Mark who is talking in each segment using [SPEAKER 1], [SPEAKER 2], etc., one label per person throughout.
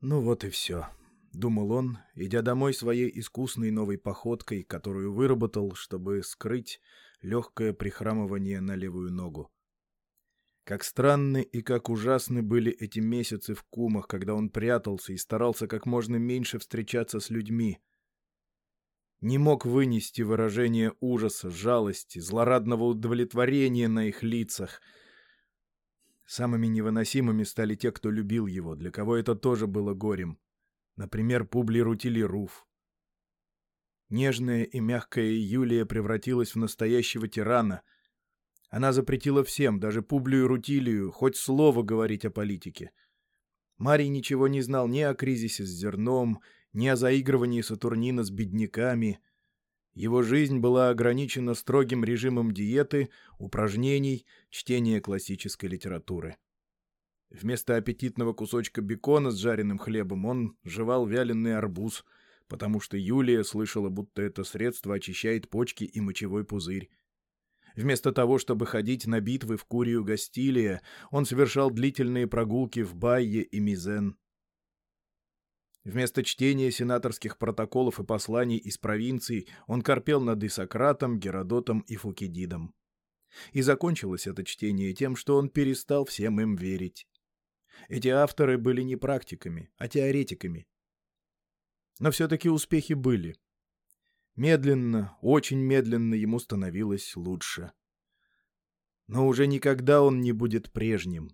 [SPEAKER 1] Ну вот и все, — думал он, идя домой своей искусной новой походкой, которую выработал, чтобы скрыть легкое прихрамывание на левую ногу. Как странны и как ужасны были эти месяцы в кумах, когда он прятался и старался как можно меньше встречаться с людьми. Не мог вынести выражение ужаса, жалости, злорадного удовлетворения на их лицах. Самыми невыносимыми стали те, кто любил его, для кого это тоже было горем. Например, Публи Рутили Руф. Нежная и мягкая Юлия превратилась в настоящего тирана — она запретила всем, даже Публию Рутилию, хоть слово говорить о политике. Марий ничего не знал ни о кризисе с зерном, ни о заигрывании Сатурнина с бедняками. Его жизнь была ограничена строгим режимом диеты, упражнений, чтения классической литературы. Вместо аппетитного кусочка бекона с жареным хлебом он жевал вяленый арбуз, потому что Юлия слышала, будто это средство очищает почки и мочевой пузырь. Вместо того, чтобы ходить на битвы в Курию Гастилия, он совершал длительные прогулки в Байе и Мизен. Вместо чтения сенаторских протоколов и посланий из провинций он корпел над Исократом, Геродотом и Фукидидом. И закончилось это чтение тем, что он перестал всем им верить. Эти авторы были не практиками, а теоретиками. Но все-таки успехи были. Медленно, очень медленно ему становилось лучше. Но уже никогда он не будет прежним.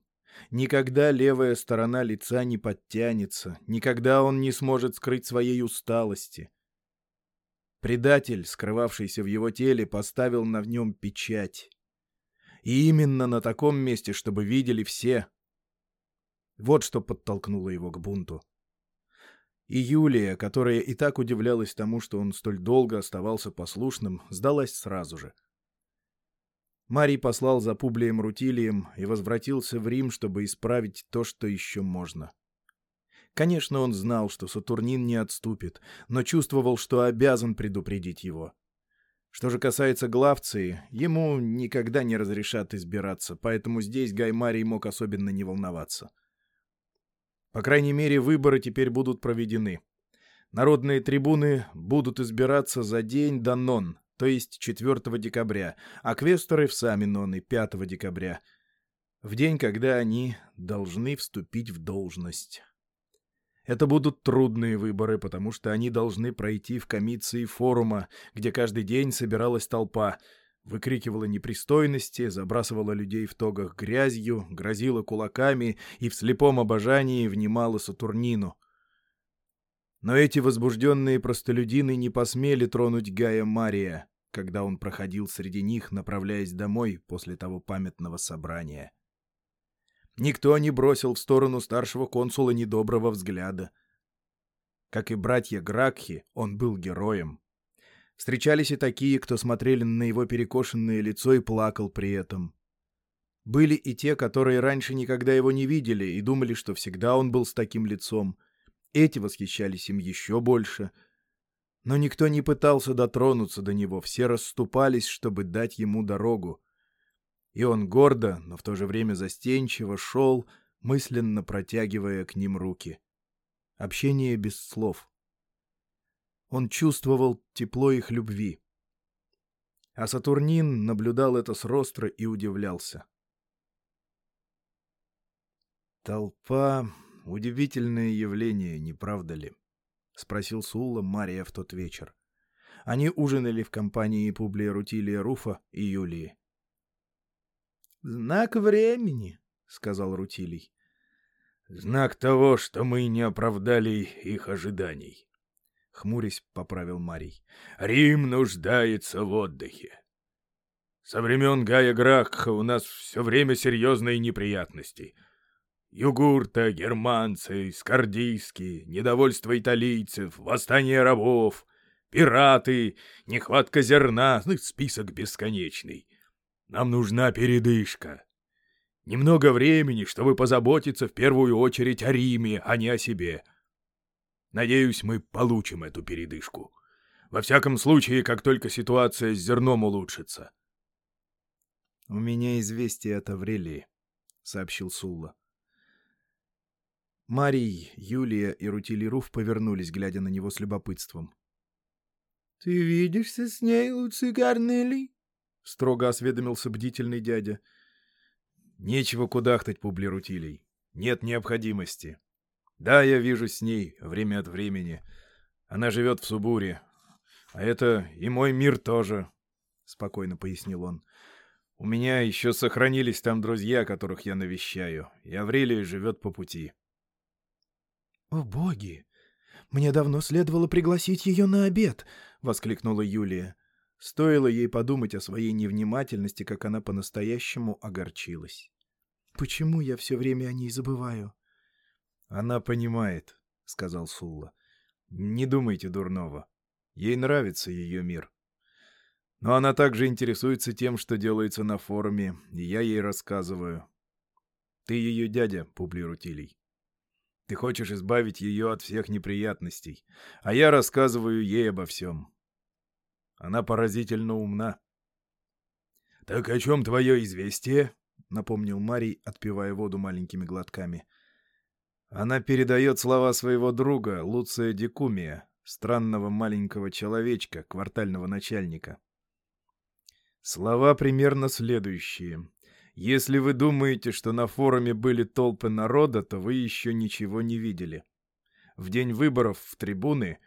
[SPEAKER 1] Никогда левая сторона лица не подтянется, никогда он не сможет скрыть своей усталости. Предатель, скрывавшийся в его теле, поставил на нем печать. И именно на таком месте, чтобы видели все. Вот что подтолкнуло его к бунту. И Юлия, которая и так удивлялась тому, что он столь долго оставался послушным, сдалась сразу же. Марий послал за Публием Рутилием и возвратился в Рим, чтобы исправить то, что еще можно. Конечно, он знал, что Сатурнин не отступит, но чувствовал, что обязан предупредить его. Что же касается Главции, ему никогда не разрешат избираться, поэтому здесь Гай Марий мог особенно не волноваться. — по крайней мере, выборы теперь будут проведены. Народные трибуны будут избираться за день до нон, то есть 4 декабря, а квесторы в сами ноны 5 декабря, в день, когда они должны вступить в должность. Это будут трудные выборы, потому что они должны пройти в комиции форума, где каждый день собиралась толпа — выкрикивала непристойности, забрасывала людей в тогах грязью, грозила кулаками и в слепом обожании внимала Сатурнину. Но эти возбужденные простолюдины не посмели тронуть Гая Мария, когда он проходил среди них, направляясь домой после того памятного собрания. Никто не бросил в сторону старшего консула недоброго взгляда. Как и братья Гракхи, он был героем. Встречались и такие, кто смотрели на его перекошенное лицо и плакал при этом. Были и те, которые раньше никогда его не видели и думали, что всегда он был с таким лицом. Эти восхищались им еще больше. Но никто не пытался дотронуться до него, все расступались, чтобы дать ему дорогу. И он гордо, но в то же время застенчиво шел, мысленно протягивая к ним руки. Общение без слов. Он чувствовал тепло их любви. А Сатурнин наблюдал это с ростра и удивлялся. «Толпа — удивительное явление, не правда ли?» — спросил Сулла Мария в тот вечер. Они ужинали в компании Публия Рутилия Руфа и Юлии. «Знак времени», — сказал Рутилий.
[SPEAKER 2] «Знак того, что мы не оправдали их ожиданий», —
[SPEAKER 1] хмурясь поправил Марий.
[SPEAKER 2] «Рим нуждается в отдыхе. Со времен Гая Гракха у нас все время серьезные неприятности. Югурта, германцы, скордийские, недовольство италийцев, восстание рабов, пираты, нехватка зерна, ну, список бесконечный. Нам нужна передышка. Немного времени, чтобы позаботиться в первую очередь о Риме, а не о себе». Надеюсь, мы получим эту передышку. Во всяком случае, как только ситуация с зерном улучшится.
[SPEAKER 1] — У меня известие от Аврелии, — сообщил Сулла. Марий, Юлия и Рутилируф повернулись, глядя на него с любопытством. — Ты видишься с ней, Луций Гарнелий? — строго осведомился бдительный дядя. — Нечего кудахтать, Публи Рутилий. Нет необходимости. Да, я вижу с ней время от времени. Она живет в Субуре. А это и мой мир тоже, — спокойно пояснил он. У меня еще сохранились там друзья, которых я навещаю, и Аврелия живет по пути. — О, боги! Мне давно следовало пригласить ее на обед! — воскликнула Юлия. Стоило ей подумать о своей невнимательности, как она по-настоящему огорчилась. «Почему я все время о ней забываю?» «Она понимает», — сказал Сулла. «Не думайте дурного. Ей нравится ее мир. Но она также интересуется тем, что делается на форуме, и я ей рассказываю. Ты ее дядя, Публий Рутилий. Ты хочешь избавить ее от всех неприятностей, а я рассказываю ей обо всем. Она поразительно умна. — Так о чем твое известие? — напомнил Марий, отпивая воду маленькими глотками. Она передает слова своего друга, Луция Дикумия, странного маленького человечка, квартального начальника. Слова примерно следующие. Если вы думаете, что на форуме были толпы народа, то вы еще ничего не видели. В день выборов в трибуны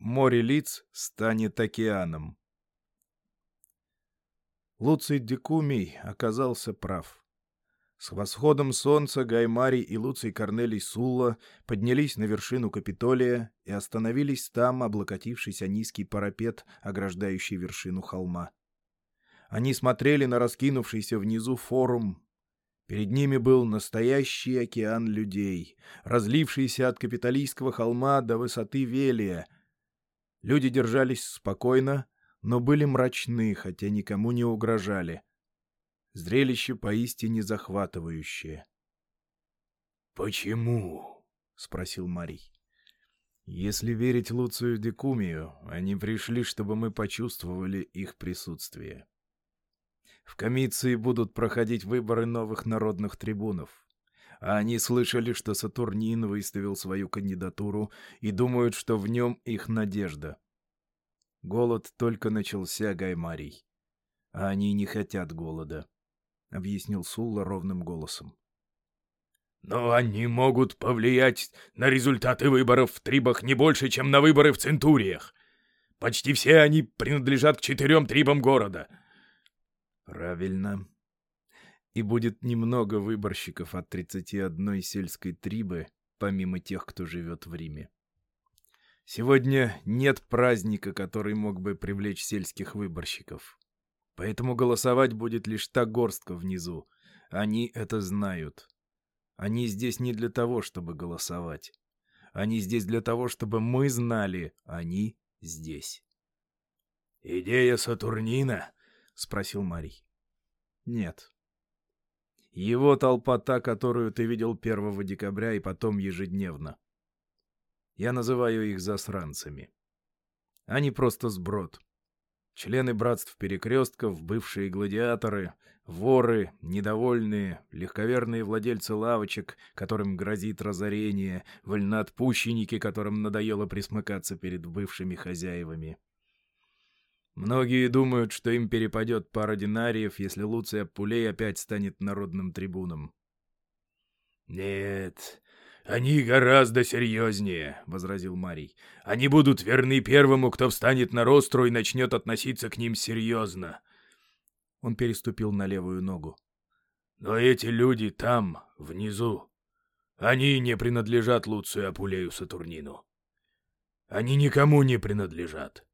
[SPEAKER 1] море лиц станет океаном. Луций Декумий оказался прав. С восходом солнца Гаймари и Луций Корнелий Сулла поднялись на вершину Капитолия и остановились там, облокотившись о низкий парапет, ограждающий вершину холма. Они смотрели на раскинувшийся внизу форум. Перед ними был настоящий океан людей, разлившийся от капиталистского холма до высоты Велия. Люди держались спокойно, но были мрачны, хотя никому не угрожали. Зрелище поистине захватывающее. «Почему?» — спросил Марий. «Если верить Луцию Декумию, они пришли, чтобы мы почувствовали их присутствие». В комиции будут проходить выборы новых народных трибунов. А они слышали, что Сатурнин выставил свою кандидатуру и думают, что в нем их надежда. Голод только начался, Гаймарий. А они не хотят голода, — объяснил Сулла ровным голосом. «Но они могут повлиять на результаты выборов в трибах не больше, чем на выборы в Центуриях. Почти все они принадлежат к четырем трибам города — Правильно. И будет немного выборщиков от 31 сельской трибы, помимо тех, кто живет в Риме. Сегодня нет праздника, который мог бы привлечь сельских выборщиков. Поэтому голосовать будет лишь та горстка внизу. Они это знают. Они здесь не для того, чтобы голосовать. Они здесь для того, чтобы мы знали, они здесь. «Идея Сатурнина — спросил Марий. «Нет. Его толпа та, которую ты видел 1 декабря и потом ежедневно. Я называю их засранцами. Они просто сброд. Члены братств перекрестков, бывшие гладиаторы, воры, недовольные, легковерные владельцы лавочек, которым грозит разорение, вольноотпущенники, которым надоело присмыкаться перед бывшими хозяевами. Многие думают, что им перепадет пара динариев, если Луций Апулей опять станет народным трибуном. «Нет, они гораздо серьезнее», — возразил Марий. «Они будут верны первому, кто встанет на ростру и начнет относиться к ним серьезно». Он переступил на левую ногу. «Но эти люди там, внизу, они не принадлежат Луцию Апулею Сатурнину. Они никому не принадлежат.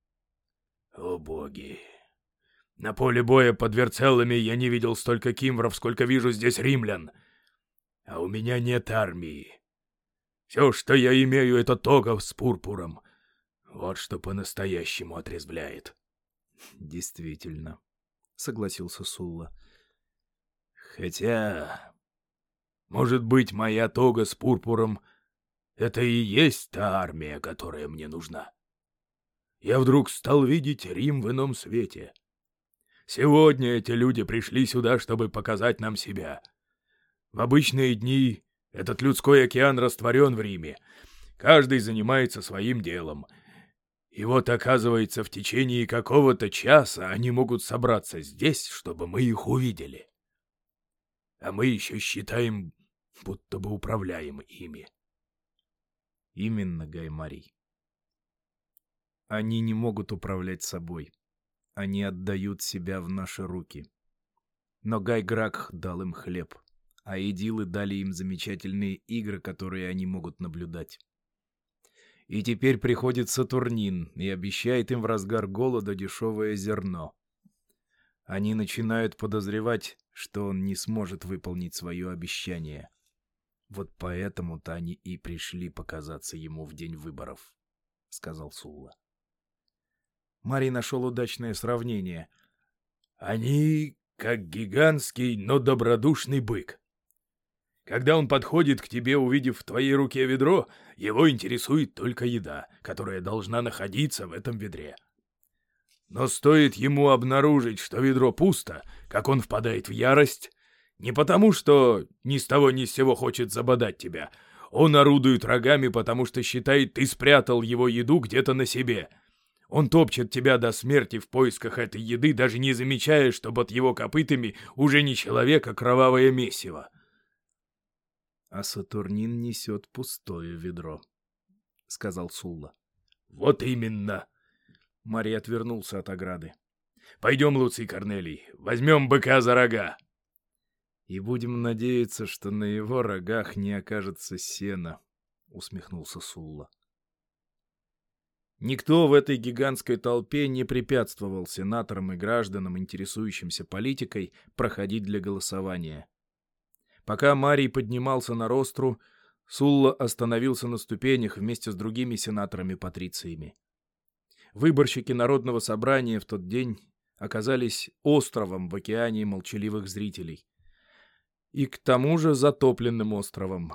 [SPEAKER 1] О боги! На поле боя под Верцеллами я не видел столько кимвров, сколько вижу здесь римлян. А у меня нет армии. Все, что я имею, это тогов с пурпуром. Вот что по-настоящему отрезвляет. Действительно, согласился Сулла. Хотя, может быть, моя тога с пурпуром — это и есть та армия, которая мне нужна я вдруг стал видеть Рим в ином свете. Сегодня эти люди пришли сюда, чтобы показать нам себя. В обычные дни
[SPEAKER 2] Этот людской океан растворен в Риме. Каждый занимается своим делом. И вот, оказывается, в течение какого-то часа они могут собраться здесь, чтобы мы их увидели. А мы еще считаем, будто бы управляем ими.
[SPEAKER 1] Именно, Гаймарий. Они не могут управлять собой. Они отдают себя в наши руки. Но Гай Гракх дал им хлеб, а идилы дали им замечательные игры, которые они могут наблюдать. И теперь приходит Сатурнин и обещает им в разгар голода дешевое зерно. Они начинают подозревать, что он не сможет выполнить свое обещание. Вот поэтому-то они и пришли показаться ему в день выборов, — сказал Сулла. Марий нашел удачное сравнение.
[SPEAKER 2] Они как гигантский, но добродушный бык. Когда он подходит к тебе, увидев в твоей руке ведро, его интересует только еда, которая должна находиться в этом ведре. Но стоит ему обнаружить, что ведро пусто, как он впадает в ярость, не потому, что ни с того ни с сего хочет забодать тебя. Он орудует рогами, потому что считает, ты спрятал его еду где-то на себе — он топчет тебя до смерти в поисках этой еды, даже не замечая, что под его копытами уже не человек, а кровавое месиво.
[SPEAKER 1] А Сатурнин несет пустое ведро, — сказал Сулла.
[SPEAKER 2] — Вот именно!
[SPEAKER 1] Марий отвернулся от ограды.
[SPEAKER 2] — Пойдем, Луций Корнелий, возьмем быка за рога.
[SPEAKER 1] — И будем надеяться, что на его рогах не окажется сена, — усмехнулся Сулла. Никто в этой гигантской толпе не препятствовал сенаторам и гражданам, интересующимся политикой, проходить для голосования. Пока Марий поднимался на ростру, Сулла остановился на ступенях вместе с другими сенаторами-патрициями. Выборщики Народного собрания в тот день оказались островом в океане молчаливых зрителей. И к тому же затопленным островом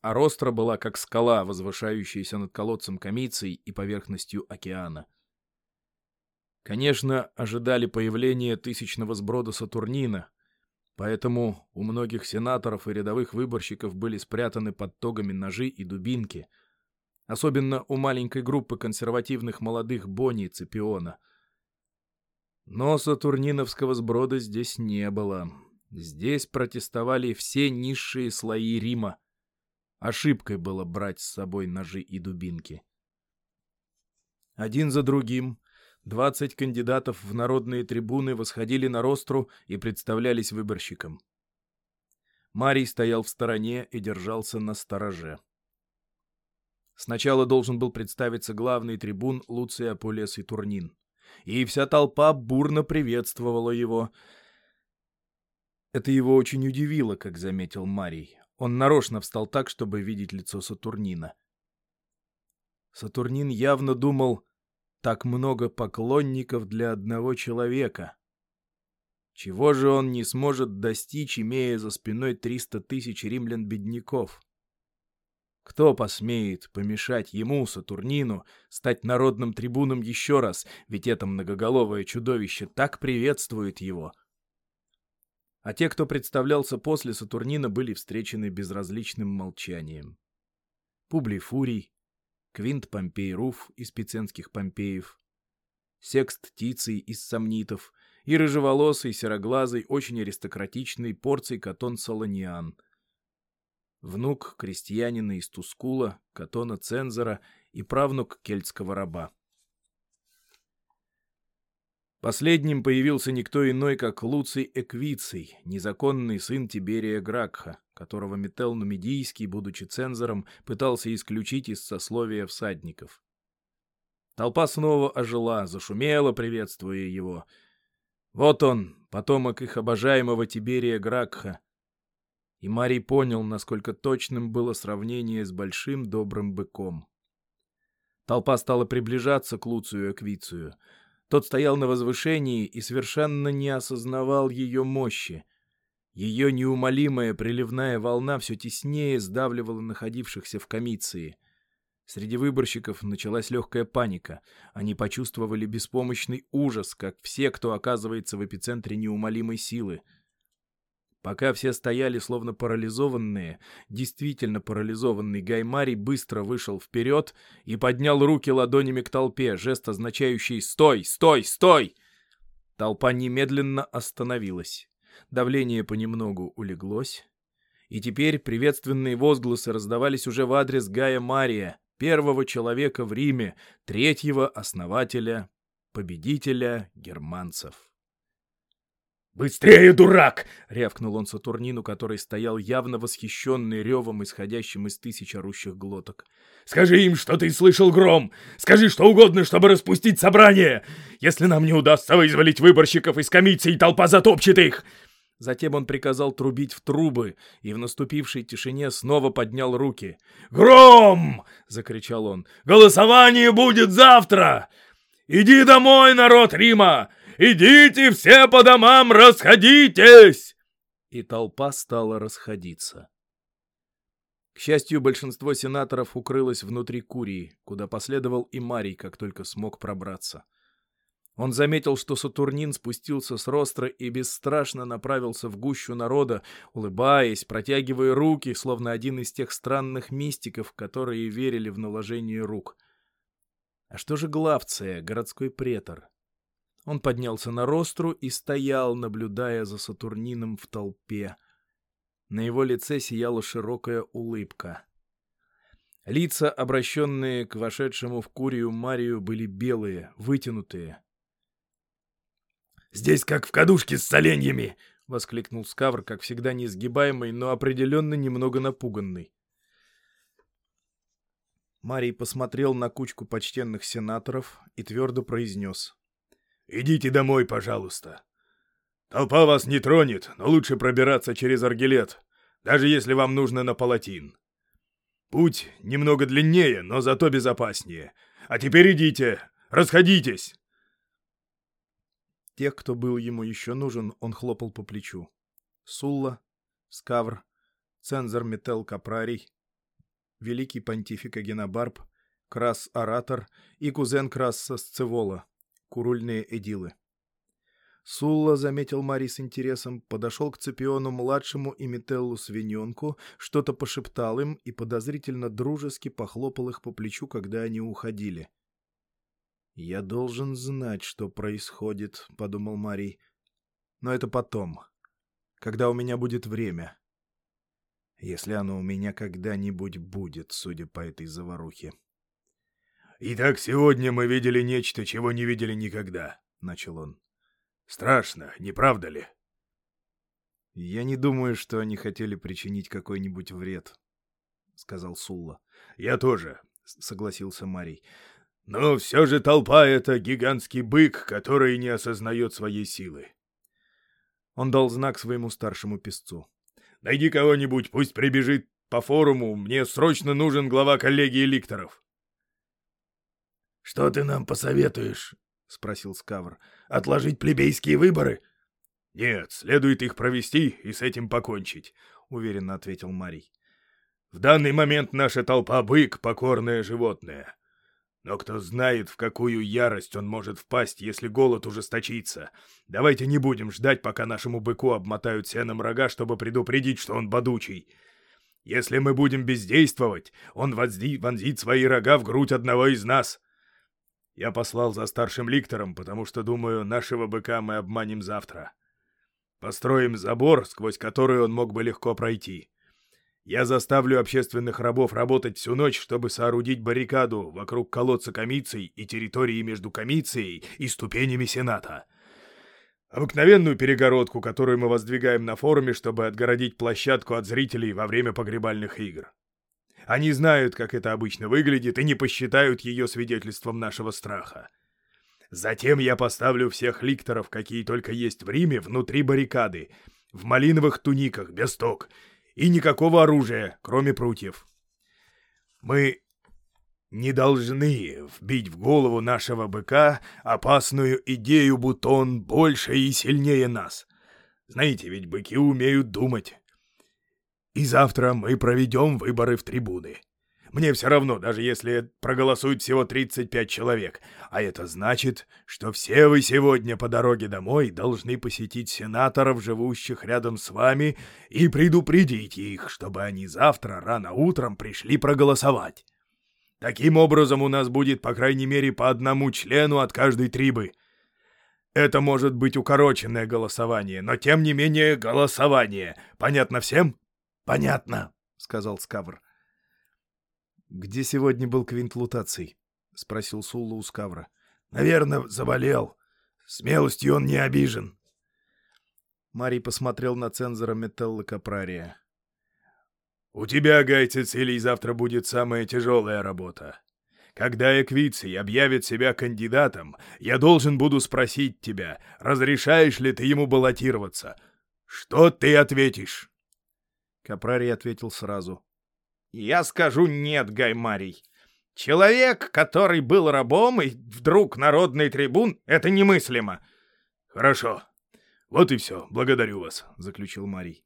[SPEAKER 1] а Ростра была как скала, возвышающаяся над колодцем Комиций и поверхностью океана. Конечно, ожидали появления тысячного сброда Сатурнина, поэтому у многих сенаторов и рядовых выборщиков были спрятаны под тогами ножи и дубинки, особенно у маленькой группы консервативных молодых Бони и Цепиона. Но сатурниновского сброда здесь не было. Здесь протестовали все низшие слои Рима, Ошибкой было брать с собой ножи и дубинки. Один за другим двадцать кандидатов в народные трибуны восходили на ростру и представлялись выборщикам. Марий стоял в стороне и держался на стороже. Сначала должен был представиться главный трибун Луций Аполес и Турнин. И вся толпа бурно приветствовала его. Это его очень удивило, как заметил Марий. Он нарочно встал так, чтобы видеть лицо Сатурнина. Сатурнин явно думал, так много поклонников для одного человека. Чего же он не сможет достичь, имея за спиной 300 тысяч римлян-бедняков? Кто посмеет помешать ему, Сатурнину, стать народным трибуном еще раз, ведь это многоголовое чудовище так приветствует его — а те, кто представлялся после Сатурнина, были встречены безразличным молчанием. Публий Фурий, Квинт Помпей Руф из Пиценских Помпеев, Секст Тиций из Сомнитов и рыжеволосый, сероглазый, очень аристократичный Порций Катон Солониан, внук крестьянина из Тускула, Катона Цензора и правнук кельтского раба. Последним появился никто иной, как Луций Эквиций, незаконный сын Тиберия Гракха, которого Метел Нумидийский, будучи цензором, пытался исключить из сословия всадников. Толпа снова ожила, зашумела, приветствуя его. Вот он, потомок их обожаемого Тиберия Гракха. И Марий понял, насколько точным было сравнение с большим добрым быком. Толпа стала приближаться к Луцию Эквицию — тот стоял на возвышении и совершенно не осознавал ее мощи. Ее неумолимая приливная волна все теснее сдавливала находившихся в комиции. Среди выборщиков началась легкая паника. Они почувствовали беспомощный ужас, как все, кто оказывается в эпицентре неумолимой силы. Пока все стояли словно парализованные, действительно парализованный Гаймарий быстро вышел вперед и поднял руки ладонями к толпе, жест означающий «Стой! Стой! Стой!». Толпа немедленно остановилась. Давление понемногу улеглось. И теперь приветственные возгласы раздавались уже в адрес Гая Мария, первого человека в Риме, третьего основателя, победителя германцев.
[SPEAKER 2] «Быстрее, дурак!»
[SPEAKER 1] — рявкнул он Сатурнину, который стоял явно восхищенный ревом, исходящим из тысяч орущих глоток.
[SPEAKER 2] «Скажи им, что ты слышал гром! Скажи что угодно, чтобы распустить собрание! Если нам не удастся вызволить выборщиков из комиссии, толпа затопчет их!
[SPEAKER 1] Затем он приказал трубить в трубы и в наступившей тишине снова поднял руки.
[SPEAKER 2] «Гром!» — закричал он. «Голосование будет завтра! Иди домой, народ Рима! Идите все по домам, расходитесь!»
[SPEAKER 1] И толпа стала расходиться. К счастью, большинство сенаторов укрылось внутри Курии, куда последовал и Марий, как только смог пробраться. Он заметил, что Сатурнин спустился с ростра и бесстрашно направился в гущу народа, улыбаясь, протягивая руки, словно один из тех странных мистиков, которые верили в наложение рук. А что же Главция, городской претор? Он поднялся на ростру и стоял, наблюдая за Сатурнином в толпе. На его лице сияла широкая улыбка. Лица, обращенные к вошедшему в Курию Марию, были белые, вытянутые.
[SPEAKER 2] Здесь как в кадушке с соленьями!»
[SPEAKER 1] — воскликнул Скавр, как всегда несгибаемый, но определенно немного напуганный. Марий посмотрел на кучку почтенных сенаторов и твердо произнес.
[SPEAKER 2] «Идите домой, пожалуйста. Толпа вас не тронет, но лучше пробираться через Аргилет, даже если вам нужно на Палатин. Путь немного длиннее, но зато безопаснее. А теперь идите, расходитесь!»
[SPEAKER 1] Тех, кто был ему еще нужен, он хлопал по плечу. Сулла, Скавр, цензор Метел Капрарий, великий понтифик Агенобарб, Крас-оратор и кузен Краса Сцевола, курульные эдилы. Сулла, заметил Мари с интересом, подошел к Цепиону-младшему и Метеллу Свиненку, что-то пошептал им и подозрительно дружески похлопал их по плечу, когда они уходили. «Я должен знать, что происходит», — подумал Марий. «Но это потом, когда у меня будет время. Если оно у меня когда-нибудь будет, судя по этой заварухе».
[SPEAKER 2] «Итак, сегодня мы видели нечто, чего не видели никогда», — начал он. «Страшно, не правда ли?»
[SPEAKER 1] «Я не думаю, что они хотели причинить какой-нибудь вред», — сказал Сулла.
[SPEAKER 2] «Я тоже», —
[SPEAKER 1] согласился Марий.
[SPEAKER 2] Но все же толпа — это гигантский бык, который не осознает своей силы.
[SPEAKER 1] Он дал знак своему старшему песцу.
[SPEAKER 2] «Найди кого-нибудь, пусть прибежит по форуму, мне срочно нужен глава коллегии ликторов».
[SPEAKER 3] «Что ты нам посоветуешь?» — спросил Скавр. «Отложить плебейские выборы?»
[SPEAKER 2] «Нет, следует их провести и с этим покончить», — уверенно ответил Марий. «В данный момент наша толпа — бык, покорное животное. Но кто знает, в какую ярость он может впасть, если голод ужесточится. Давайте не будем ждать, пока нашему быку обмотают сеном рога, чтобы предупредить, что он бодучий. Если мы будем бездействовать, он вонзи, вонзит свои рога в грудь одного из нас. Я послал за старшим ликтором, потому что, думаю, нашего быка мы обманем завтра. Построим забор, сквозь который он мог бы легко пройти. Я заставлю общественных рабов работать всю ночь, чтобы соорудить баррикаду вокруг колодца комиций и территории между комицией и ступенями Сената. Обыкновенную перегородку, которую мы воздвигаем на форуме, чтобы отгородить площадку от зрителей во время погребальных игр. Они знают, как это обычно выглядит, и не посчитают ее свидетельством нашего страха. Затем я поставлю всех ликторов, какие только есть в Риме, внутри баррикады, в малиновых туниках, без ток, и никакого оружия, кроме прутьев. Мы не должны вбить в голову нашего быка опасную идею, будто он больше и сильнее нас. Знаете, ведь быки умеют думать. И завтра мы проведем выборы в трибуны. Мне все равно, даже если проголосует всего 35 человек. А это значит, что все вы сегодня по дороге домой должны посетить сенаторов, живущих рядом с вами, и предупредить их, чтобы они завтра рано утром пришли проголосовать. Таким образом, у нас будет, по крайней мере, по одному члену от каждой трибы. Это может быть укороченное голосование, но тем не менее голосование. Понятно всем?
[SPEAKER 3] Понятно,
[SPEAKER 1] сказал Скавр. Где сегодня был Квинт Лутаций? спросил Сулла у Скавра.
[SPEAKER 3] Наверное, заболел. Смелостью он не обижен.
[SPEAKER 1] Марий посмотрел на цензора Метелла Капрария.
[SPEAKER 2] «У тебя, Гай Цицилий, завтра будет самая тяжелая работа. Когда Эквиций объявит себя кандидатом, я должен буду спросить тебя, разрешаешь ли ты ему баллотироваться. Что ты ответишь?»
[SPEAKER 1] Капрарий ответил сразу.
[SPEAKER 4] «Я скажу нет, Гай Марий. Человек, который был рабом и вдруг народный трибун, это немыслимо».
[SPEAKER 2] «Хорошо. Вот и все. Благодарю вас», — заключил Марий.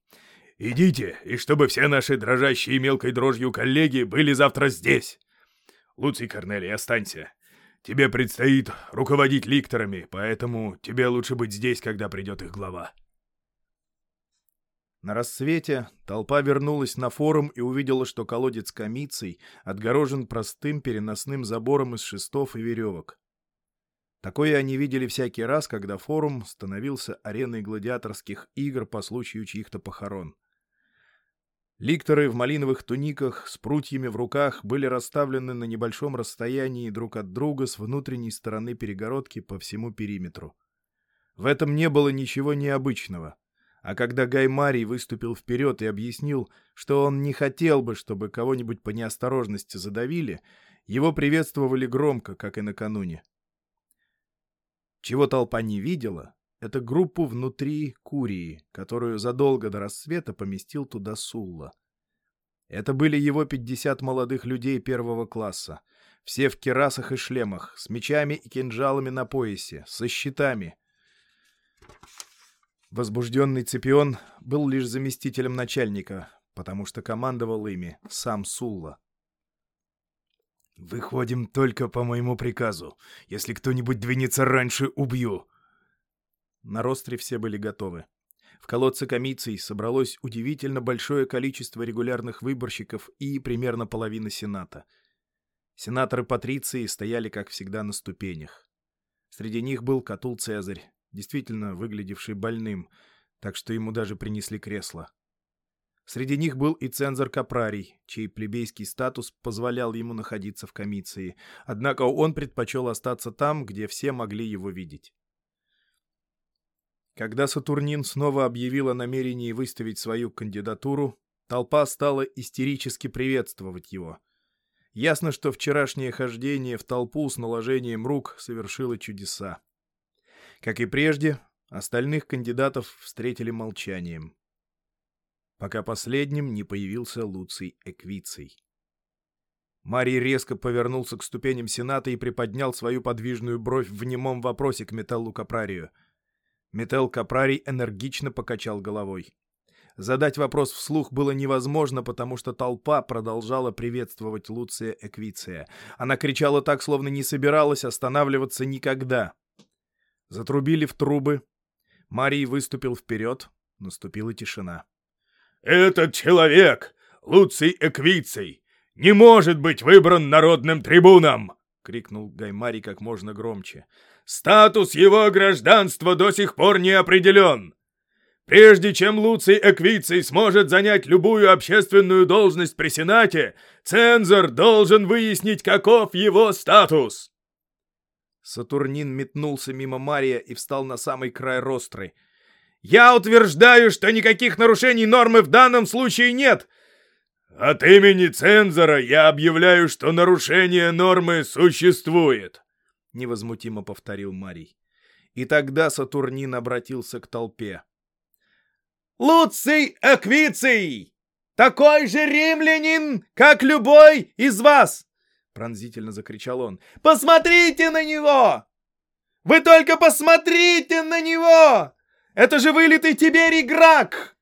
[SPEAKER 2] «Идите, и чтобы все наши дрожащие мелкой дрожью коллеги были завтра здесь». Луций Корнелий, останься. Тебе предстоит руководить ликторами, поэтому тебе лучше быть здесь, когда придет их глава.
[SPEAKER 1] На рассвете толпа вернулась на форум и увидела, что колодец комиций отгорожен простым переносным забором из шестов и веревок. Такое они видели всякий раз, когда форум становился ареной гладиаторских игр по случаю чьих-то похорон. Ликторы в малиновых туниках с прутьями в руках были расставлены на небольшом расстоянии друг от друга с внутренней стороны перегородки по всему периметру. В этом не было ничего необычного. А когда Гай Марий выступил вперед и объяснил, что он не хотел бы, чтобы кого-нибудь по неосторожности задавили, его приветствовали громко, как и накануне. Чего толпа не видела, это группу внутри Курии, которую задолго до рассвета поместил туда Сулла. Это были его 50 молодых людей первого класса, все в керасах и шлемах, с мечами и кинжалами на поясе, со щитами. Возбужденный Цепион был лишь заместителем начальника, потому что командовал ими сам Сулла.
[SPEAKER 3] «Выходим только по моему приказу. Если кто-нибудь двинется раньше, убью»,
[SPEAKER 1] на ростре все были готовы. В колодце комиций собралось удивительно большое количество регулярных выборщиков и примерно половина Сената. Сенаторы-патриции стояли, как всегда, на ступенях. Среди них был Катул Цезарь, действительно выглядевший больным, так что ему даже принесли кресло. Среди них был и цензор Капрарий, чей плебейский статус позволял ему находиться в комиции, однако он предпочел остаться там, где все могли его видеть. Когда Сатурнин снова объявил о намерении выставить свою кандидатуру, толпа стала истерически приветствовать его. Ясно, что вчерашнее хождение в толпу с наложением рук совершило чудеса. Как и прежде, остальных кандидатов встретили молчанием. Пока последним не появился Луций Эквиций. Марий резко повернулся к ступеням Сената и приподнял свою подвижную бровь в немом вопросе к Металлу Капрарию — Метел Капрарий энергично покачал головой. Задать вопрос вслух было невозможно, потому что толпа продолжала приветствовать Луция Эквиция. Она кричала так, словно не собиралась останавливаться никогда. Затрубили в трубы. Марий выступил вперед. Наступила тишина.
[SPEAKER 2] «Этот человек, Луций Эквиций, не может быть выбран народным трибуном!» — крикнул Гаймарий как можно громче. Статус его гражданства до сих пор не определен. Прежде чем Луций Эквиций сможет занять любую общественную должность при Сенате, цензор должен выяснить, каков его статус.
[SPEAKER 1] Сатурнин метнулся мимо Мария и встал на самый край ростры.
[SPEAKER 4] «Я утверждаю, что никаких нарушений нормы в данном случае нет!»
[SPEAKER 2] «От имени цензора я объявляю, что нарушение нормы существует!»
[SPEAKER 1] — невозмутимо повторил Марий. И тогда Сатурнин обратился к толпе.
[SPEAKER 4] «Луций Эквиций! Такой же римлянин, как любой из вас!» Пронзительно закричал он. «Посмотрите на него! Вы только посмотрите на него! Это же вылитый Тиберий Грак!»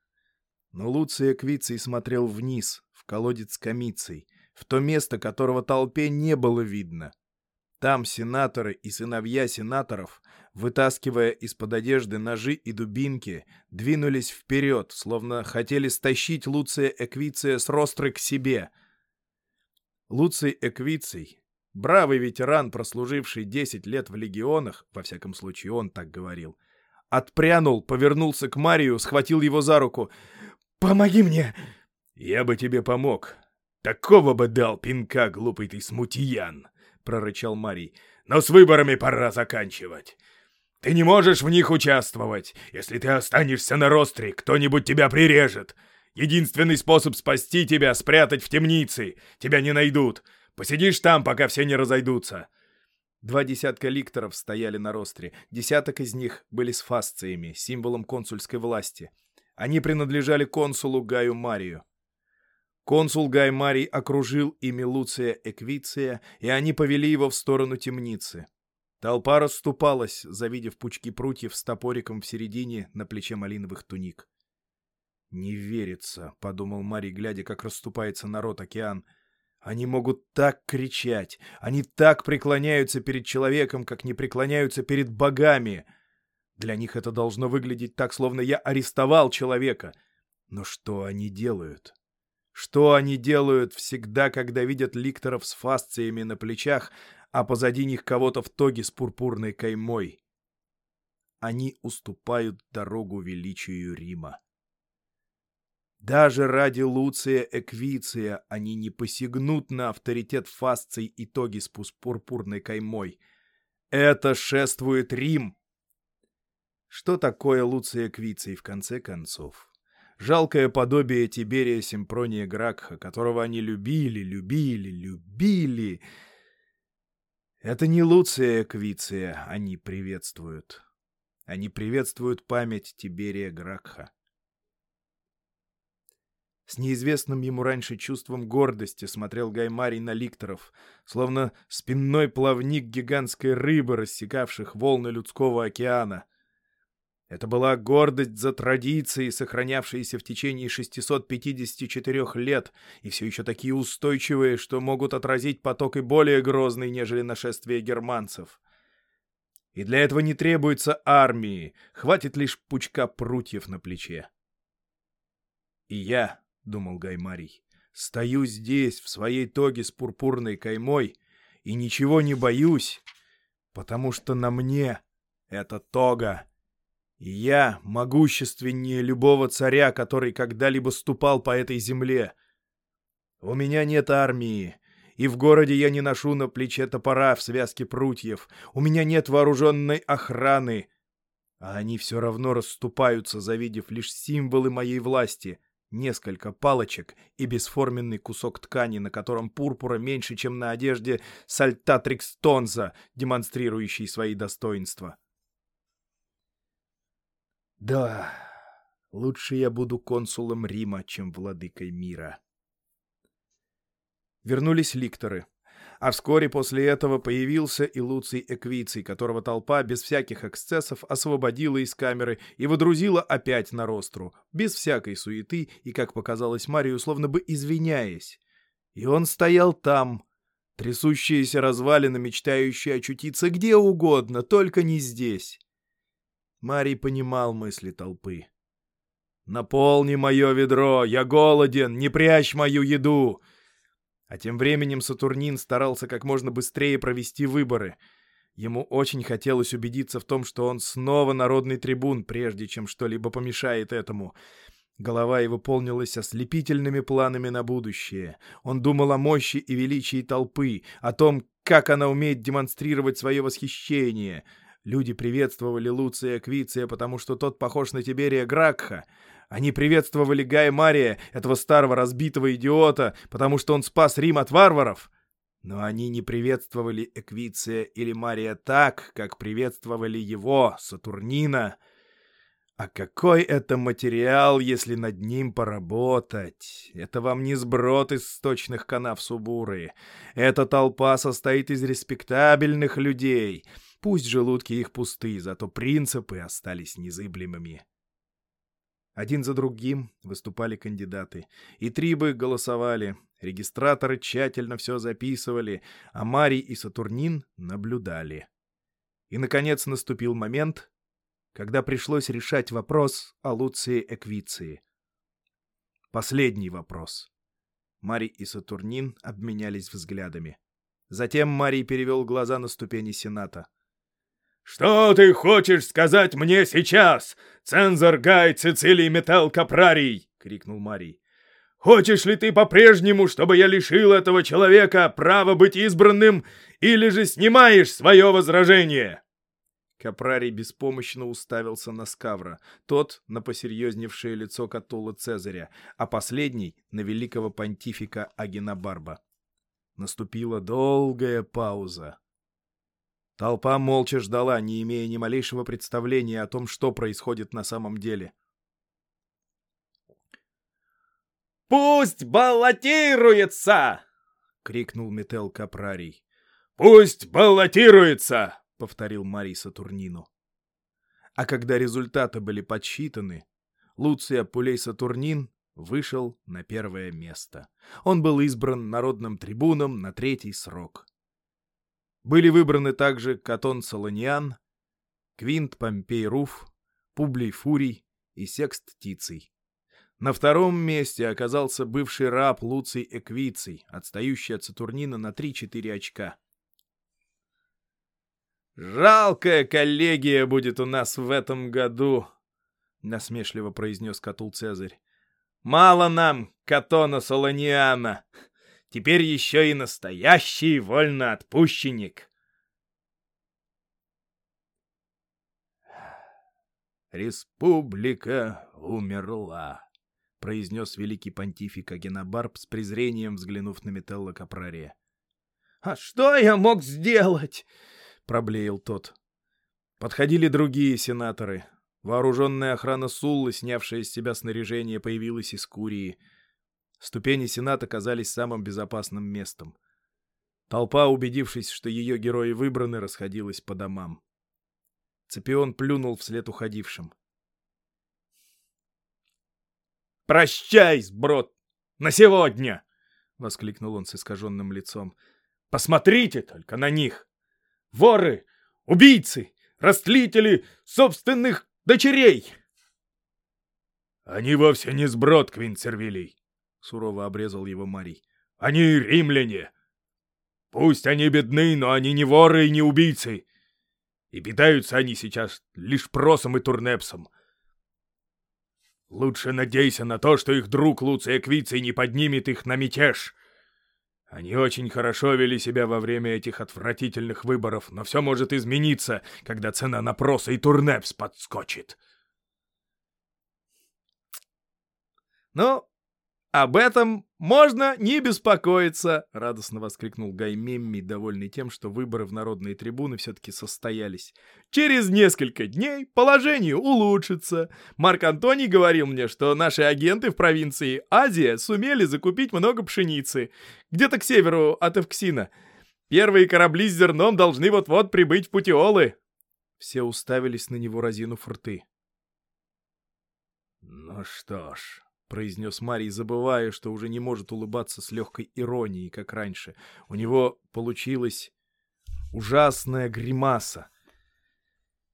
[SPEAKER 1] Но Луций Эквиций смотрел вниз, в колодец комицей, в то место, которого толпе не было видно. Там сенаторы и сыновья сенаторов, вытаскивая из-под одежды ножи и дубинки, двинулись вперед, словно хотели стащить Луция Эквиция с ростры к себе. Луций Эквиций, бравый ветеран, прослуживший 10 лет в легионах, во всяком случае он так говорил, отпрянул, повернулся к Марию, схватил его за руку. «Помоги мне!»
[SPEAKER 2] «Я бы тебе помог. Такого бы дал пинка, глупый ты смутьян!» — прорычал Марий. «Но с выборами пора заканчивать. Ты не можешь в них участвовать. Если ты останешься на ростре, кто-нибудь тебя прирежет. Единственный способ спасти тебя — спрятать в темнице. Тебя не найдут. Посидишь там, пока все не разойдутся».
[SPEAKER 1] Два десятка ликторов стояли на ростре. Десяток из них были с фасциями, символом консульской власти. Они принадлежали консулу Гаю Марию. Консул Гай Марий окружил ими Луция Эквиция, и они повели его в сторону темницы. Толпа расступалась, завидев пучки прутьев с топориком в середине на плече малиновых туник. «Не верится», — подумал Марий, глядя, как расступается народ океан. «Они могут так кричать, они так преклоняются перед человеком, как не преклоняются перед богами. Для них это должно выглядеть так, словно я арестовал человека. Но что они делают?» Что они делают всегда, когда видят ликторов с фасциями на плечах, а позади них кого-то в тоге с пурпурной каймой? Они уступают дорогу величию Рима. Даже ради Луция Эквиция они не посягнут на авторитет фасций и тоги с пурпурной каймой. Это шествует Рим! Что такое Луция Эквиций в конце концов? жалкое подобие Тиберия Симпрония Гракха, которого они любили, любили, любили. Это не Луция Эквиция они приветствуют. Они приветствуют память Тиберия Гракха. С неизвестным ему раньше чувством гордости смотрел Гаймарий на ликторов, словно спинной плавник гигантской рыбы, рассекавших волны людского океана. Это была гордость за традиции, сохранявшиеся в течение 654 лет, и все еще такие устойчивые, что могут отразить поток и более грозный, нежели нашествие германцев. И для этого не требуется армии, хватит лишь пучка прутьев на плече. «И я», — думал Гаймарий, — «стою здесь, в своей тоге с пурпурной каймой, и ничего не боюсь, потому что на мне эта тога я могущественнее любого царя, который когда-либо ступал по этой земле. У меня нет армии, и в городе я не ношу на плече топора в связке прутьев. У меня нет вооруженной охраны. А они все равно расступаются, завидев лишь символы моей власти — несколько палочек и бесформенный кусок ткани, на котором пурпура меньше, чем на одежде Сальтатрикс Тонза, демонстрирующий свои достоинства. Да, лучше я буду консулом Рима, чем владыкой мира. Вернулись ликторы. А вскоре после этого появился и Луций Эквиций, которого толпа без всяких эксцессов освободила из камеры и водрузила опять на ростру, без всякой суеты и, как показалось Марию, словно бы извиняясь. И он стоял там, трясущиеся развалины, мечтающие очутиться где угодно, только не здесь. Марий понимал мысли толпы. «Наполни мое ведро! Я голоден! Не прячь мою еду!» А тем временем Сатурнин старался как можно быстрее провести выборы. Ему очень хотелось убедиться в том, что он снова народный трибун, прежде чем что-либо помешает этому. Голова его полнилась ослепительными планами на будущее. Он думал о мощи и величии толпы, о том, как она умеет демонстрировать свое восхищение — Люди приветствовали Луция Квиция, потому что тот похож на Тиберия Гракха. Они приветствовали Гая Мария, этого старого разбитого идиота, потому что он спас Рим от варваров. Но они не приветствовали Эквиция или Мария так, как приветствовали его, Сатурнина. А какой это материал, если над ним поработать? Это вам не сброд из сточных канав Субуры. Эта толпа состоит из респектабельных людей — Пусть желудки их пусты, зато принципы остались незыблемыми. Один за другим выступали кандидаты. И трибы голосовали, регистраторы тщательно все записывали, а Марий и Сатурнин наблюдали. И, наконец, наступил момент, когда пришлось решать вопрос о Луции Эквиции. Последний вопрос. Марий и Сатурнин обменялись взглядами. Затем Марий перевел глаза на ступени Сената.
[SPEAKER 2] «Что ты хочешь сказать мне сейчас, цензор Гай Цицилий Метал Капрарий?» — крикнул Марий. «Хочешь ли ты по-прежнему, чтобы я лишил этого человека права быть избранным, или же снимаешь свое возражение?»
[SPEAKER 1] Капрарий беспомощно уставился на Скавра, тот — на посерьезневшее лицо Катула Цезаря, а последний — на великого понтифика Агенобарба. Наступила долгая пауза. Толпа молча ждала, не имея ни малейшего представления о том, что происходит на самом деле.
[SPEAKER 4] «Пусть баллотируется!» — крикнул Метел Капрарий.
[SPEAKER 2] «Пусть баллотируется!»
[SPEAKER 1] повторил Марий Сатурнину. А когда результаты были подсчитаны, Луция Пулей Сатурнин вышел на первое место. Он был избран народным трибуном на третий срок. Были выбраны также Катон Солониан, Квинт Помпей Руф, Публий Фурий и Секст Тиций. На втором месте оказался бывший раб Луций Эквиций, отстающий от Сатурнина на 3-4 очка.
[SPEAKER 4] «Жалкая коллегия будет у нас в этом году», — насмешливо произнес Катул Цезарь. «Мало нам Катона Солониана. Теперь еще и настоящий вольноотпущенник».
[SPEAKER 1] «Республика умерла», — произнес великий понтифик Агенобарб с презрением взглянув на Метелла Капрария.
[SPEAKER 4] «А что я мог сделать?»
[SPEAKER 1] проблеял тот. Подходили другие сенаторы. Вооруженная охрана Суллы, снявшая с себя снаряжение, появилась из Курии. Ступени Сената казались самым безопасным местом. Толпа, убедившись, что ее герои выбраны, расходилась по домам. Цепион плюнул вслед уходившим.
[SPEAKER 4] «Прощай, сброд! На сегодня!» — воскликнул он с искаженным лицом. «Посмотрите только на них! воры, убийцы, растлители собственных дочерей!»
[SPEAKER 2] «Они вовсе не сброд, Квинт Сервилий!» — сурово обрезал его Марий. «Они римляне! Пусть они бедны, но они не воры и не убийцы, и питаются они сейчас лишь просом и турнепсом. Лучше надейся на то, что их друг Луций Эквиций не поднимет их на мятеж, они очень хорошо вели себя во время этих отвратительных выборов, но все может измениться, когда цена на проса и турнепс подскочит.
[SPEAKER 4] «Ну, об этом можно не беспокоиться!» — радостно воскликнул Гай Мемми, довольный тем, что выборы в народные трибуны все-таки состоялись. «Через несколько дней положение улучшится. Марк Антоний говорил мне, что наши агенты в провинции Азия сумели закупить много пшеницы, где-то к северу от Эвксина. Первые корабли с зерном должны вот-вот прибыть в Путиолы».
[SPEAKER 1] Все уставились на него, разинув рты.
[SPEAKER 2] «Ну что ж»,
[SPEAKER 1] произнес Марий, забывая, что уже не может улыбаться с легкой иронией, как раньше. У него получилась ужасная гримаса.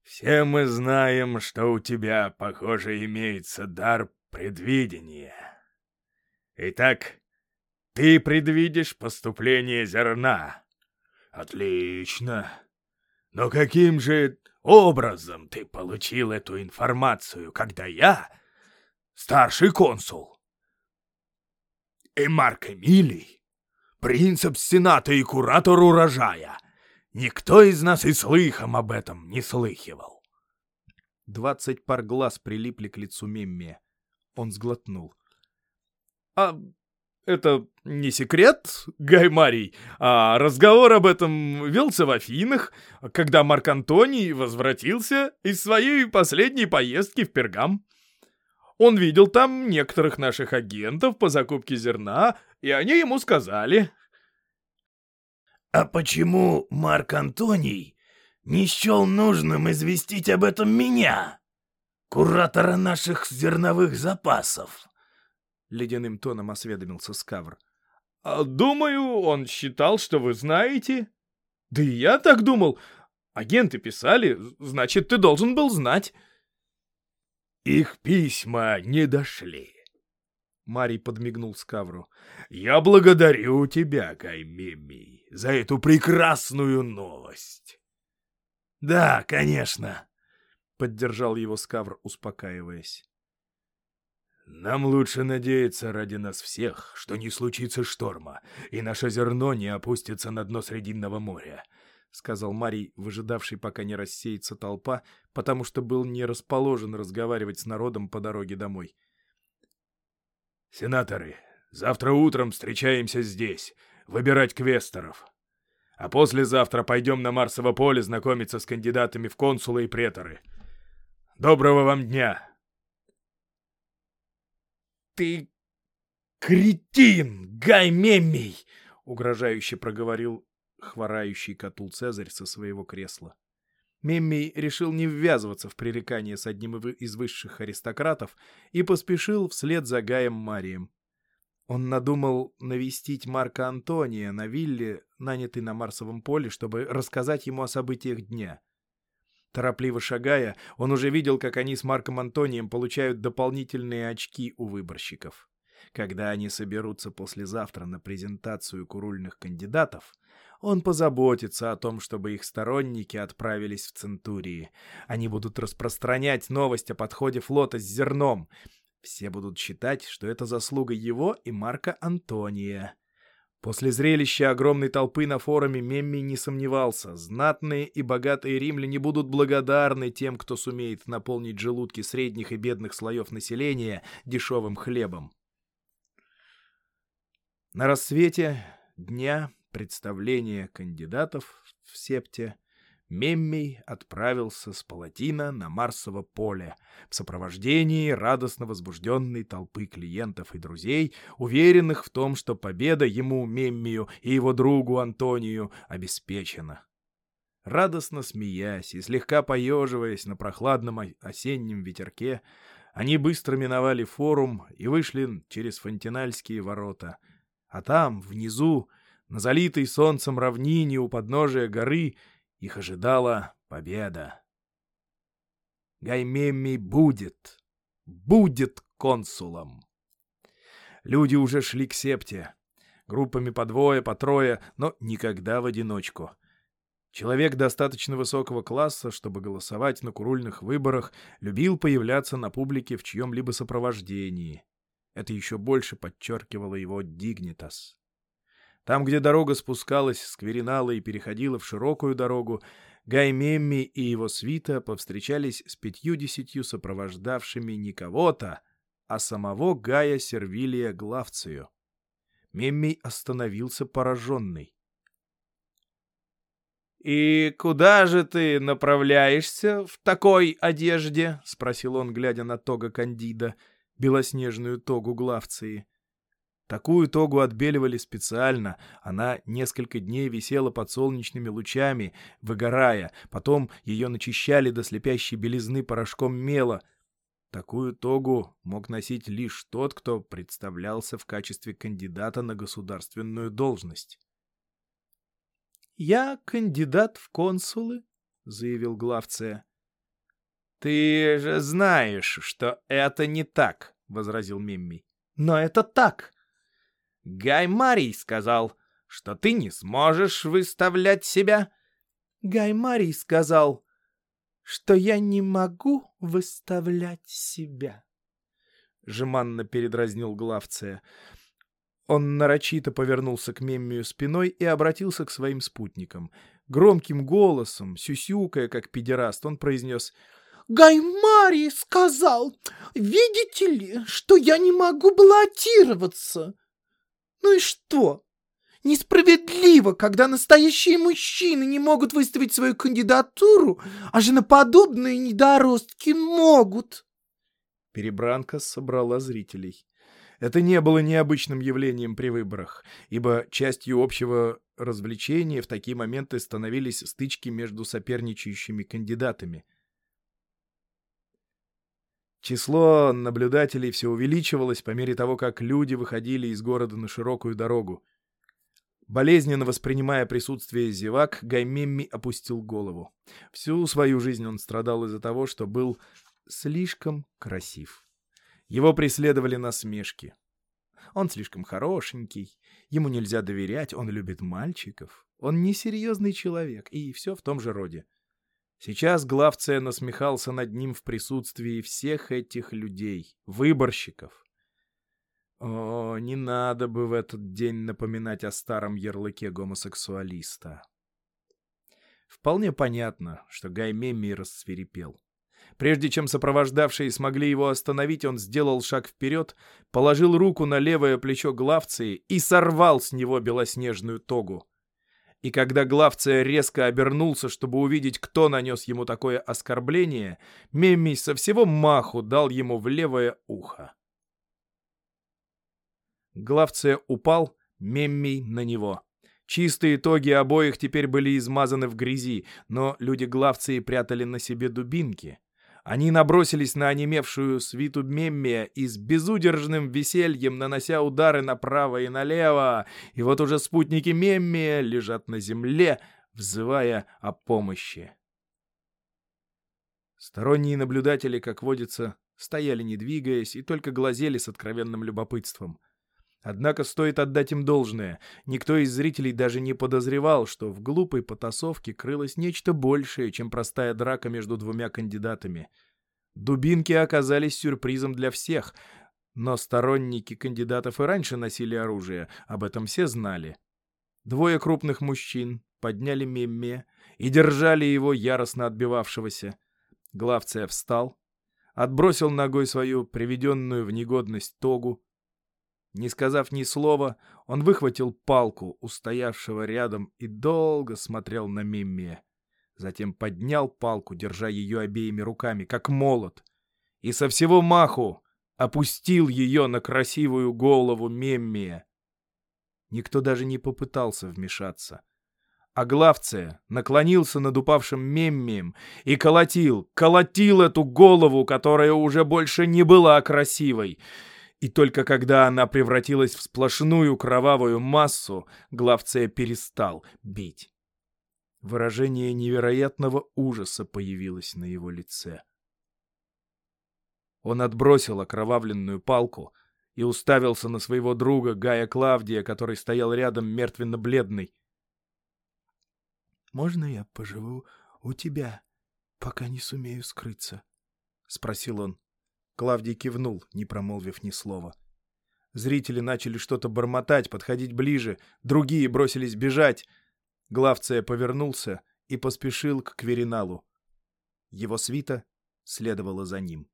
[SPEAKER 2] «Все мы знаем, что у тебя, похоже, имеется дар предвидения. Итак, ты предвидишь поступление зерна. Отлично. Но каким же образом ты получил эту информацию, когда я старший консул. И Марк Эмилий, принцип Сената и куратор урожая. Никто из нас и слыхом об этом не слыхивал.
[SPEAKER 1] Двадцать пар глаз прилипли к лицу Мемме. Он сглотнул.
[SPEAKER 4] — А это не секрет, Гай Марий, а разговор об этом велся в Афинах, когда Марк Антоний возвратился из своей последней поездки в Пергам. Он видел там некоторых наших агентов по закупке зерна, и они ему сказали.
[SPEAKER 3] «А почему Марк Антоний не счел нужным известить об этом меня?» куратора наших зерновых запасов?»
[SPEAKER 1] — ледяным тоном осведомился Скавр.
[SPEAKER 4] А, «Думаю, он считал, что вы знаете». «Да и я так думал. Агенты писали, значит, ты должен был знать».
[SPEAKER 2] «Их письма не дошли», —
[SPEAKER 1] Марий подмигнул Скавру.
[SPEAKER 2] «Я благодарю тебя, Каймими, за эту прекрасную новость».
[SPEAKER 3] «Да, конечно», —
[SPEAKER 1] поддержал его Скавр, успокаиваясь.
[SPEAKER 2] «Нам лучше надеяться ради нас всех, что не случится шторма, и наше зерно не опустится на дно Срединного моря», —
[SPEAKER 1] сказал Марий, выжидавший, пока не рассеется толпа, потому что был не расположен разговаривать с народом по дороге домой.
[SPEAKER 2] «Сенаторы, завтра утром встречаемся здесь, выбирать квесторов. А послезавтра пойдем на Марсово поле знакомиться с кандидатами в консулы и преторы. Доброго вам дня!»
[SPEAKER 4] «Ты кретин, Гай Меммий!» — угрожающе проговорил хворающий Катул Цезарь со своего кресла.
[SPEAKER 1] Меммий решил не ввязываться в пререкание с одним из высших аристократов и поспешил вслед за Гаем Марием. Он надумал навестить Марка Антония на вилле, нанятой на Марсовом поле, чтобы рассказать ему о событиях дня. Торопливо шагая, он уже видел, как они с Марком Антонием получают дополнительные очки у выборщиков. Когда они соберутся послезавтра на презентацию курульных кандидатов, он позаботится о том, чтобы их сторонники отправились в Центурии. Они будут распространять новость о подходе флота с зерном. Все будут считать, что это заслуга его и Марка Антония. После зрелища огромной толпы на форуме Мемми не сомневался. Знатные и богатые римляне будут благодарны тем, кто сумеет наполнить желудки средних и бедных слоев населения дешевым хлебом. На рассвете дня представления кандидатов в септе Меммий отправился с Палатина на Марсово поле в сопровождении радостно возбужденной толпы клиентов и друзей, уверенных в том, что победа ему, Меммию, и его другу Антонию обеспечена. Радостно смеясь и слегка поеживаясь на прохладном осеннем ветерке, они быстро миновали форум и вышли через Фонтинальские ворота. А там, внизу, на залитой солнцем равнине у подножия горы, их ожидала победа. Гаймемми будет, будет консулом. Люди уже шли к септе, группами по двое, по трое, но никогда в одиночку. Человек достаточно высокого класса, чтобы голосовать на курульных выборах, любил появляться на публике в чьем-либо сопровождении. Это еще больше подчеркивало его дигнитас. Там, где дорога спускалась с Кверинала и переходила в широкую дорогу, Гай Мемми и его свита повстречались с пятью-десятью сопровождавшими не кого-то, а самого Гая Сервилия Главцию. Мемми остановился пораженный.
[SPEAKER 4] «И куда же ты направляешься в такой одежде?» — спросил он, глядя на тога Кандида, белоснежную тогу Главции.
[SPEAKER 1] Такую тогу отбеливали специально, она несколько дней висела под солнечными лучами, выгорая, потом ее начищали до слепящей белизны порошком мела. Такую тогу мог носить лишь тот, кто представлялся в качестве кандидата на государственную должность.
[SPEAKER 4] «Я кандидат в консулы», — заявил Главция. «Ты же знаешь, что это не так», — возразил Мимми. «Но это так. Гай Марий сказал, что ты не сможешь выставлять себя.
[SPEAKER 5] Гай Марий сказал, что я не могу выставлять себя.
[SPEAKER 1] Жеманно передразнил Главция. Он нарочито повернулся к Меммию спиной и обратился к своим спутникам. Громким голосом, сюсюкая, как педераст, он произнес
[SPEAKER 5] «Гай Марий сказал, видите ли, что я не могу баллотироваться?» Ну и что? Несправедливо, когда настоящие мужчины не могут выставить свою кандидатуру, а женоподобные недоростки могут.
[SPEAKER 1] Перебранка собрала зрителей. Это не было необычным явлением при выборах, ибо частью общего развлечения в такие моменты становились стычки между соперничающими кандидатами. Число наблюдателей все увеличивалось по мере того, как люди выходили из города на широкую дорогу. Болезненно воспринимая присутствие зевак, Гаймемми опустил голову. Всю свою жизнь он страдал из-за того, что был слишком красив. Его преследовали насмешки. Он слишком хорошенький, ему нельзя доверять, он любит мальчиков, он несерьезный человек, и все в том же роде. Сейчас главция насмехался над ним в присутствии всех этих людей, выборщиков. О, не надо бы в этот день напоминать о старом ярлыке гомосексуалиста. Вполне понятно, что Гай Мемми. Прежде чем сопровождавшие смогли его остановить, он сделал шаг вперед, положил руку на левое плечо Главции и сорвал с него белоснежную тогу и когда Главция резко обернулся, чтобы увидеть, кто нанес ему такое оскорбление, Меммий со всего маху дал ему в левое ухо. Главция упал, Меммий на него. Чистые тоги обоих теперь были измазаны в грязи, но люди Главции прятали на себе дубинки. Они набросились на онемевшую свиту Меммия и с безудержным весельем, нанося удары направо и налево, и вот уже спутники Меммия лежат на земле, взывая о помощи. Сторонние наблюдатели, как водится, стояли не двигаясь и только глазели с откровенным любопытством. Однако стоит отдать им должное. Никто из зрителей даже не подозревал, что в глупой потасовке крылось нечто большее, чем простая драка между двумя кандидатами. Дубинки оказались сюрпризом для всех, но сторонники кандидатов и раньше носили оружие, об этом все знали. Двое крупных мужчин подняли Мемме и держали его яростно отбивавшегося. Главция встал, отбросил ногой свою приведенную в негодность тогу, не сказав ни слова, он выхватил палку у стоявшего рядом и долго смотрел на Мимме. Затем поднял палку, держа ее обеими руками, как молот, и со всего маху опустил ее на красивую голову Меммия. Никто даже не попытался вмешаться. А Главция наклонился над упавшим Меммием и колотил, колотил эту голову, которая уже больше не была красивой — и только когда она превратилась в сплошную кровавую массу, главция перестал бить. Выражение невероятного ужаса появилось на его лице. Он отбросил окровавленную палку и уставился на своего друга Гая Клавдия, который стоял рядом мертвенно-бледный.
[SPEAKER 5] «Можно я поживу у тебя, пока не сумею скрыться?» — спросил он.
[SPEAKER 1] Клавдий кивнул, не промолвив ни слова. Зрители начали что-то бормотать, подходить ближе, другие бросились бежать. Главция повернулся и поспешил к Квериналу. Его свита следовала за ним.